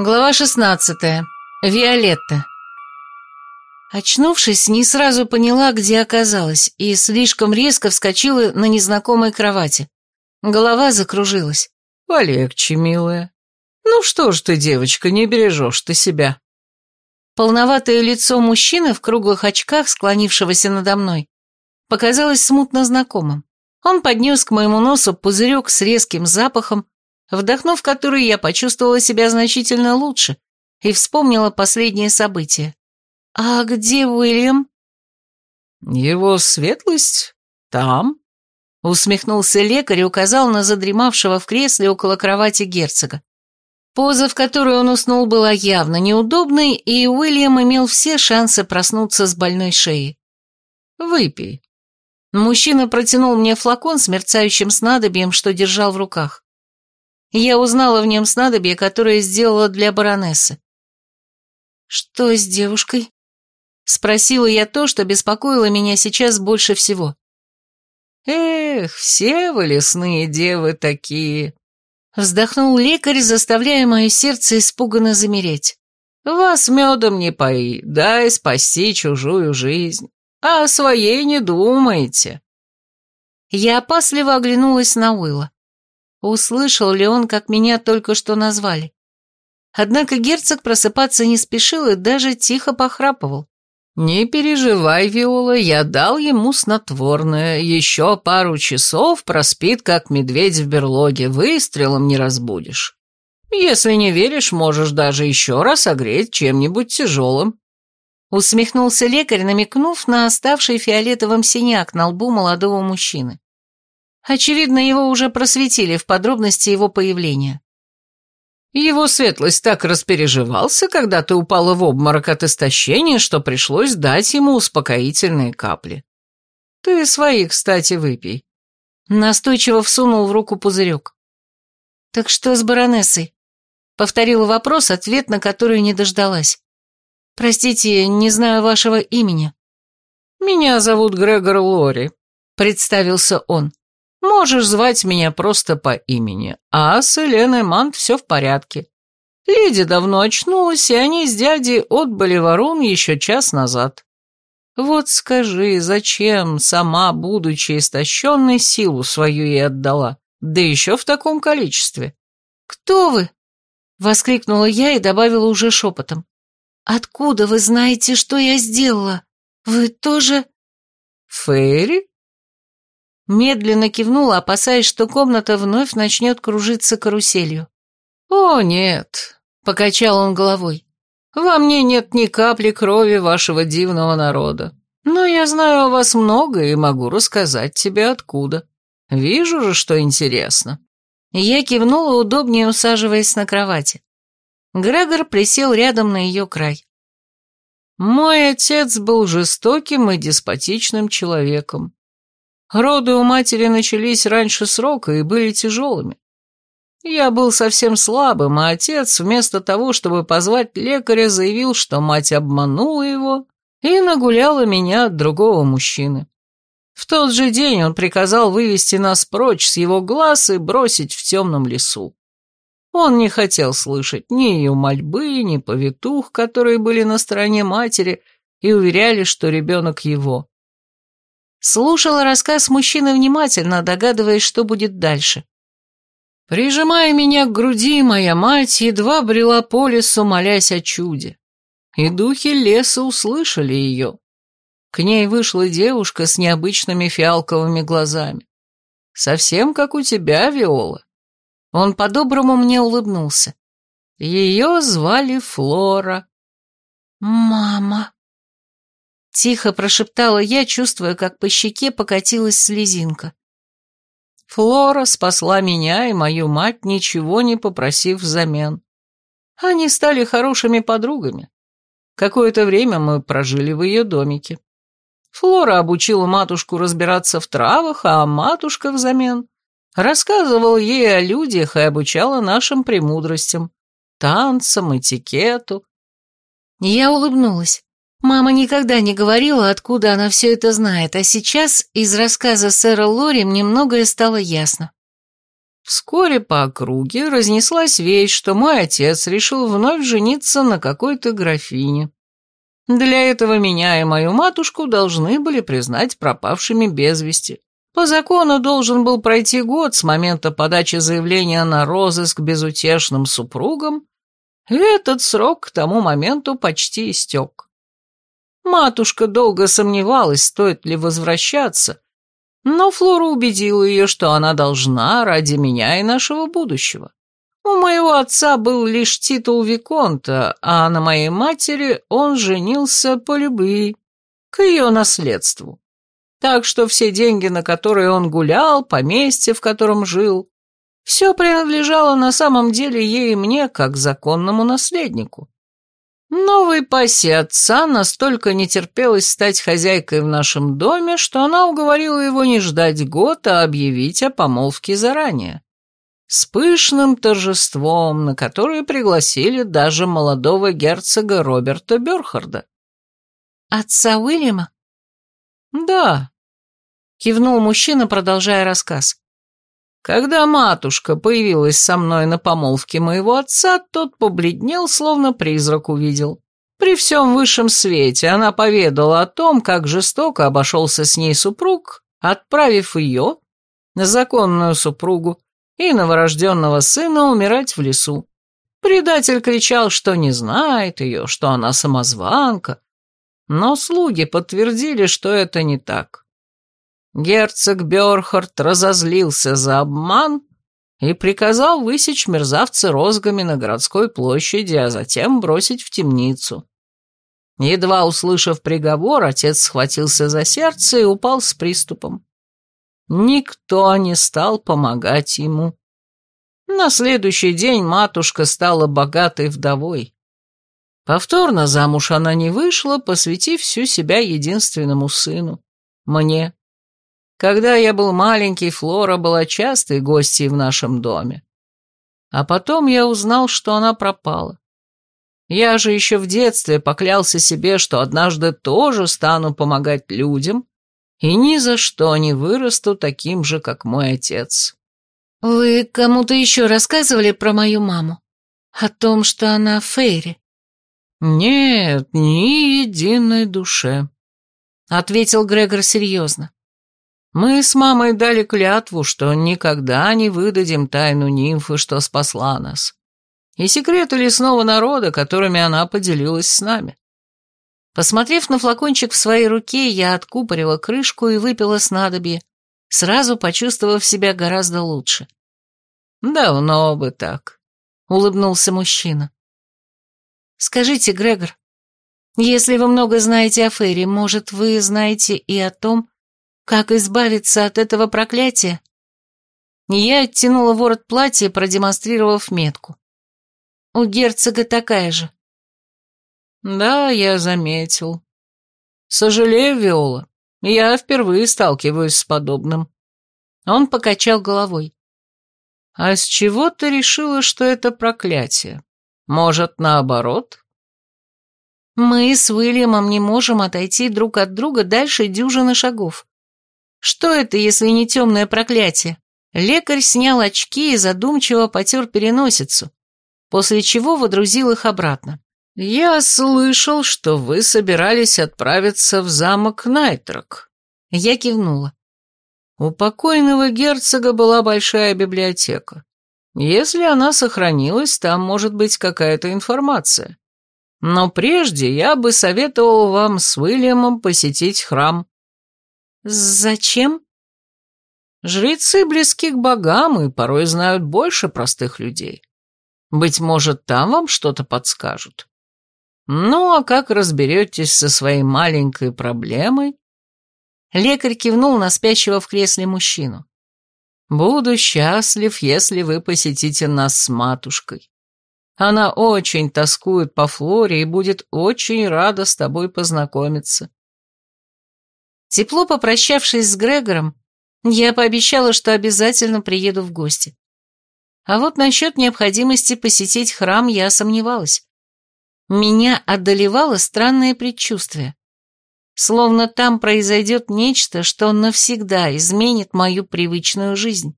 Глава 16. Виолетта. Очнувшись, не сразу поняла, где оказалась, и слишком резко вскочила на незнакомой кровати. Голова закружилась. «Полегче, милая. Ну что ж ты, девочка, не бережешь ты себя». Полноватое лицо мужчины в круглых очках, склонившегося надо мной, показалось смутно знакомым. Он поднес к моему носу пузырек с резким запахом, вдохнув который, я почувствовала себя значительно лучше и вспомнила последние события. «А где Уильям?» «Его светлость там», — усмехнулся лекарь и указал на задремавшего в кресле около кровати герцога. Поза, в которой он уснул, была явно неудобной, и Уильям имел все шансы проснуться с больной шеей. «Выпей». Мужчина протянул мне флакон с мерцающим снадобьем, что держал в руках. Я узнала в нем снадобье, которое сделала для баронессы. «Что с девушкой?» Спросила я то, что беспокоило меня сейчас больше всего. «Эх, все вы лесные девы такие!» Вздохнул лекарь, заставляя мое сердце испуганно замереть. «Вас медом не пои, дай спасти чужую жизнь, а о своей не думайте». Я опасливо оглянулась на Уилла. Услышал ли он, как меня только что назвали? Однако герцог просыпаться не спешил и даже тихо похрапывал. «Не переживай, Виола, я дал ему снотворное. Еще пару часов проспит, как медведь в берлоге, выстрелом не разбудишь. Если не веришь, можешь даже еще раз огреть чем-нибудь тяжелым». Усмехнулся лекарь, намекнув на оставший фиолетовым синяк на лбу молодого мужчины. Очевидно, его уже просветили в подробности его появления. Его светлость так распереживался, когда ты упала в обморок от истощения, что пришлось дать ему успокоительные капли. Ты свои, кстати, выпей. Настойчиво всунул в руку пузырек. Так что с баронессой? Повторила вопрос, ответ на который не дождалась. Простите, не знаю вашего имени. Меня зовут Грегор Лори, представился он. Можешь звать меня просто по имени, а с Еленой Мант все в порядке. Леди давно очнулась, и они с дядей отбыли ворон еще час назад. Вот скажи, зачем, сама, будучи истощенной, силу свою ей отдала, да еще в таком количестве? «Кто вы?» — воскликнула я и добавила уже шепотом. «Откуда вы знаете, что я сделала? Вы тоже...» «Фейри?» Медленно кивнула, опасаясь, что комната вновь начнет кружиться каруселью. «О, нет», — покачал он головой, — «во мне нет ни капли крови вашего дивного народа. Но я знаю о вас много и могу рассказать тебе откуда. Вижу же, что интересно». Я кивнула, удобнее усаживаясь на кровати. Грегор присел рядом на ее край. «Мой отец был жестоким и деспотичным человеком. Роды у матери начались раньше срока и были тяжелыми. Я был совсем слабым, а отец, вместо того, чтобы позвать лекаря, заявил, что мать обманула его и нагуляла меня от другого мужчины. В тот же день он приказал вывести нас прочь с его глаз и бросить в темном лесу. Он не хотел слышать ни ее мольбы, ни повитух, которые были на стороне матери и уверяли, что ребенок его. Слушала рассказ мужчины внимательно, догадываясь, что будет дальше. Прижимая меня к груди, моя мать едва брела по лесу, молясь о чуде. И духи леса услышали ее. К ней вышла девушка с необычными фиалковыми глазами. Совсем как у тебя, Виола. Он по-доброму мне улыбнулся. Ее звали Флора. «Мама», Тихо прошептала я, чувствуя, как по щеке покатилась слезинка. Флора спасла меня и мою мать, ничего не попросив взамен. Они стали хорошими подругами. Какое-то время мы прожили в ее домике. Флора обучила матушку разбираться в травах, а матушка взамен рассказывала ей о людях и обучала нашим премудростям, танцам, этикету. Я улыбнулась. Мама никогда не говорила, откуда она все это знает, а сейчас из рассказа сэра Лори мне многое стало ясно. Вскоре по округе разнеслась вещь, что мой отец решил вновь жениться на какой-то графине. Для этого меня и мою матушку должны были признать пропавшими без вести. По закону должен был пройти год с момента подачи заявления на розыск безутешным супругам, и этот срок к тому моменту почти истек. Матушка долго сомневалась, стоит ли возвращаться, но Флора убедила ее, что она должна ради меня и нашего будущего. У моего отца был лишь титул Виконта, а на моей матери он женился по любви, к ее наследству. Так что все деньги, на которые он гулял, поместье, в котором жил, все принадлежало на самом деле ей и мне, как законному наследнику. Новой пассии отца настолько не терпелось стать хозяйкой в нашем доме, что она уговорила его не ждать год, а объявить о помолвке заранее. С пышным торжеством, на которое пригласили даже молодого герцога Роберта Бёрхарда. «Отца Уильяма?» «Да», — кивнул мужчина, продолжая рассказ. Когда матушка появилась со мной на помолвке моего отца, тот побледнел, словно призрак увидел. При всем высшем свете она поведала о том, как жестоко обошелся с ней супруг, отправив ее, законную супругу, и новорожденного сына умирать в лесу. Предатель кричал, что не знает ее, что она самозванка, но слуги подтвердили, что это не так. Герцог Бёрхард разозлился за обман и приказал высечь мерзавца розгами на городской площади, а затем бросить в темницу. Едва услышав приговор, отец схватился за сердце и упал с приступом. Никто не стал помогать ему. На следующий день матушка стала богатой вдовой. Повторно замуж она не вышла, посвятив всю себя единственному сыну, мне. Когда я был маленький, Флора была частой гостьей в нашем доме. А потом я узнал, что она пропала. Я же еще в детстве поклялся себе, что однажды тоже стану помогать людям и ни за что не вырасту таким же, как мой отец. «Вы кому-то еще рассказывали про мою маму? О том, что она Фейри?» «Нет, ни единой душе», — ответил Грегор серьезно. Мы с мамой дали клятву, что никогда не выдадим тайну нимфы, что спасла нас, и секреты лесного народа, которыми она поделилась с нами. Посмотрев на флакончик в своей руке, я откупорила крышку и выпила снадобье, сразу почувствовав себя гораздо лучше. «Давно бы так», — улыбнулся мужчина. «Скажите, Грегор, если вы много знаете о Фейре, может, вы знаете и о том, как избавиться от этого проклятия? Я оттянула ворот платья, продемонстрировав метку. У герцога такая же. Да, я заметил. Сожалею, Виола, я впервые сталкиваюсь с подобным. Он покачал головой. А с чего ты решила, что это проклятие? Может, наоборот? Мы с Уильямом не можем отойти друг от друга дальше дюжины шагов. Что это, если не темное проклятие? Лекарь снял очки и задумчиво потер переносицу, после чего водрузил их обратно. «Я слышал, что вы собирались отправиться в замок Найтрок». Я кивнула. У покойного герцога была большая библиотека. Если она сохранилась, там может быть какая-то информация. Но прежде я бы советовал вам с Уильямом посетить храм. «Зачем?» «Жрецы близки к богам и порой знают больше простых людей. Быть может, там вам что-то подскажут. Ну, а как разберетесь со своей маленькой проблемой?» Лекарь кивнул на спящего в кресле мужчину. «Буду счастлив, если вы посетите нас с матушкой. Она очень тоскует по Флоре и будет очень рада с тобой познакомиться. Тепло попрощавшись с Грегором, я пообещала, что обязательно приеду в гости. А вот насчет необходимости посетить храм я сомневалась. Меня одолевало странное предчувствие. Словно там произойдет нечто, что навсегда изменит мою привычную жизнь.